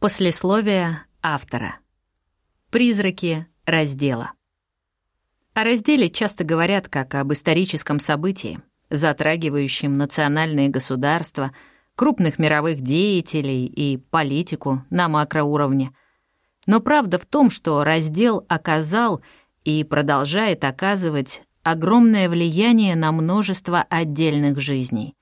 Послесловие автора. Призраки раздела. О разделе часто говорят как об историческом событии, затрагивающем национальные государства, крупных мировых деятелей и политику на макроуровне. Но правда в том, что раздел оказал и продолжает оказывать огромное влияние на множество отдельных жизней.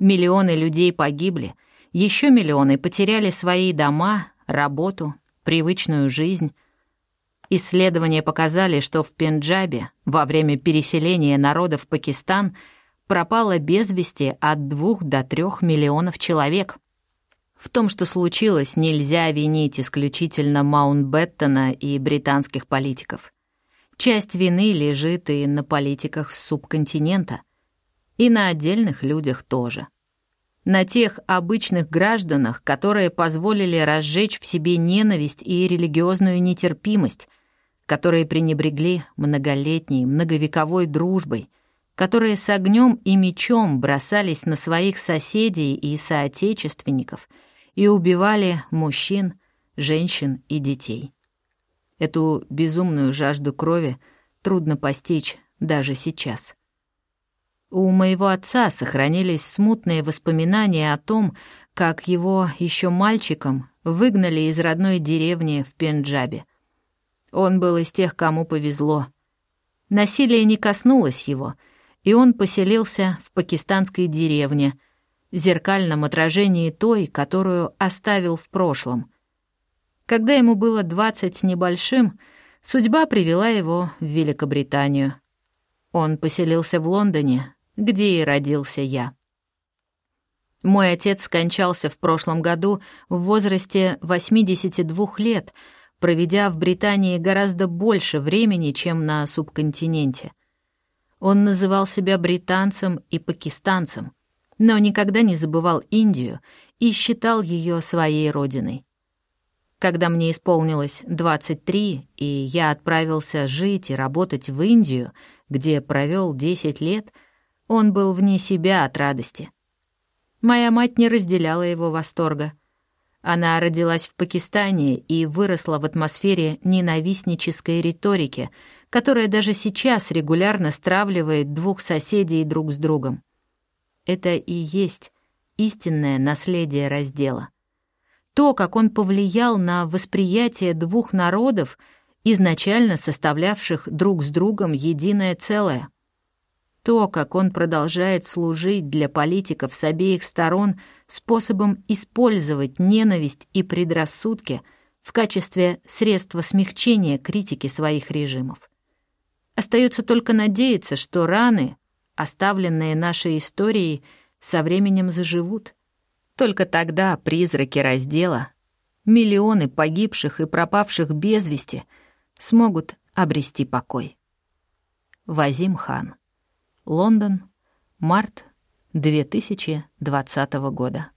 Миллионы людей погибли — еще миллионы потеряли свои дома, работу, привычную жизнь. Исследования показали, что в Пенджабе во время переселения народа в Пакистан пропало без вести от двух до трех миллионов человек. В том, что случилось, нельзя винить исключительно Маунтбеттона и британских политиков. Часть вины лежит и на политиках субконтинента, и на отдельных людях тоже на тех обычных гражданах, которые позволили разжечь в себе ненависть и религиозную нетерпимость, которые пренебрегли многолетней, многовековой дружбой, которые с огнем и мечом бросались на своих соседей и соотечественников и убивали мужчин, женщин и детей. Эту безумную жажду крови трудно постичь даже сейчас — у моего отца сохранились смутные воспоминания о том, как его еще мальчиком выгнали из родной деревни в Пенджабе. Он был из тех, кому повезло. Насилие не коснулось его, и он поселился в пакистанской деревне, зеркальном отражении той, которую оставил в прошлом. Когда ему было двадцать небольшим, судьба привела его в Великобританию. Он поселился в Лондоне, где и родился я. Мой отец скончался в прошлом году в возрасте 82 лет, проведя в Британии гораздо больше времени, чем на субконтиненте. Он называл себя британцем и пакистанцем, но никогда не забывал Индию и считал ее своей родиной. Когда мне исполнилось 23, и я отправился жить и работать в Индию, где провел 10 лет — он был вне себя от радости. Моя мать не разделяла его восторга. Она родилась в Пакистане и выросла в атмосфере ненавистнической риторики, которая даже сейчас регулярно стравливает двух соседей друг с другом. Это и есть истинное наследие раздела. То, как он повлиял на восприятие двух народов, изначально составлявших друг с другом единое целое. То, как он продолжает служить для политиков с обеих сторон способом использовать ненависть и предрассудки в качестве средства смягчения критики своих режимов. Остается только надеяться, что раны, оставленные нашей историей, со временем заживут. Только тогда призраки раздела, миллионы погибших и пропавших без вести, смогут обрести покой. Вазим Хан Лондон, март 2020 года.